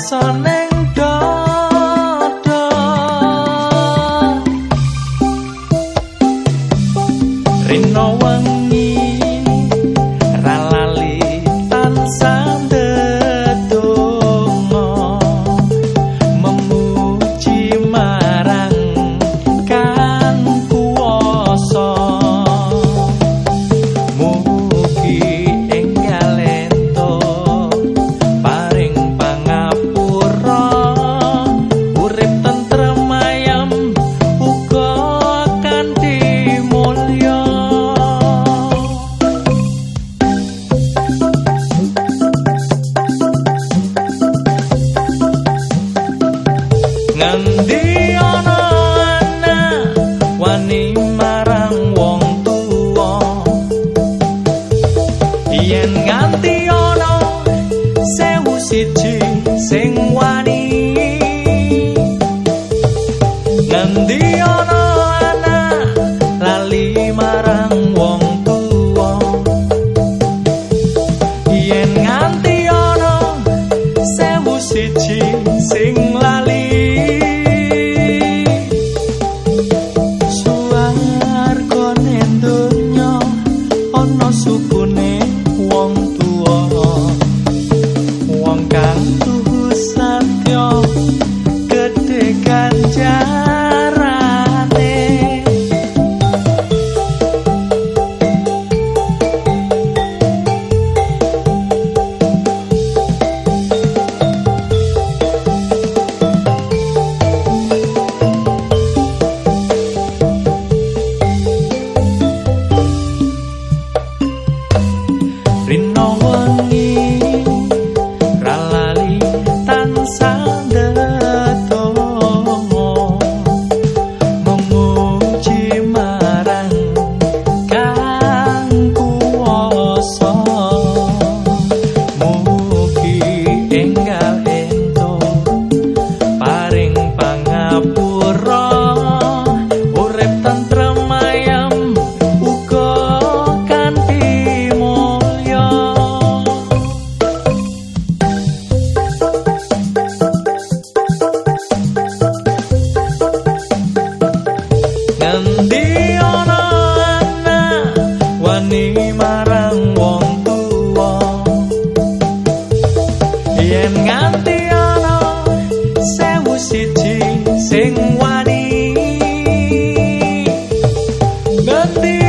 sonnen grande. yen nganti ana sewu siji Sing wani. Nanti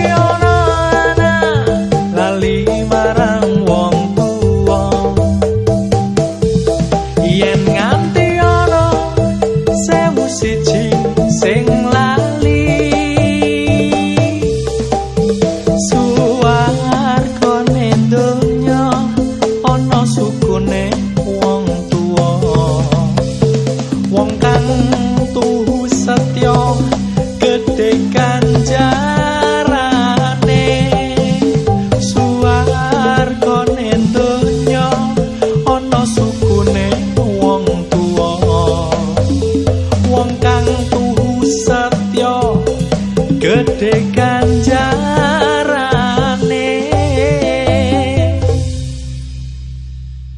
tuhu setya gedhe kanjarane suwargane donya ana sukune wong tuwa. Wong kang tuhu setya gedhe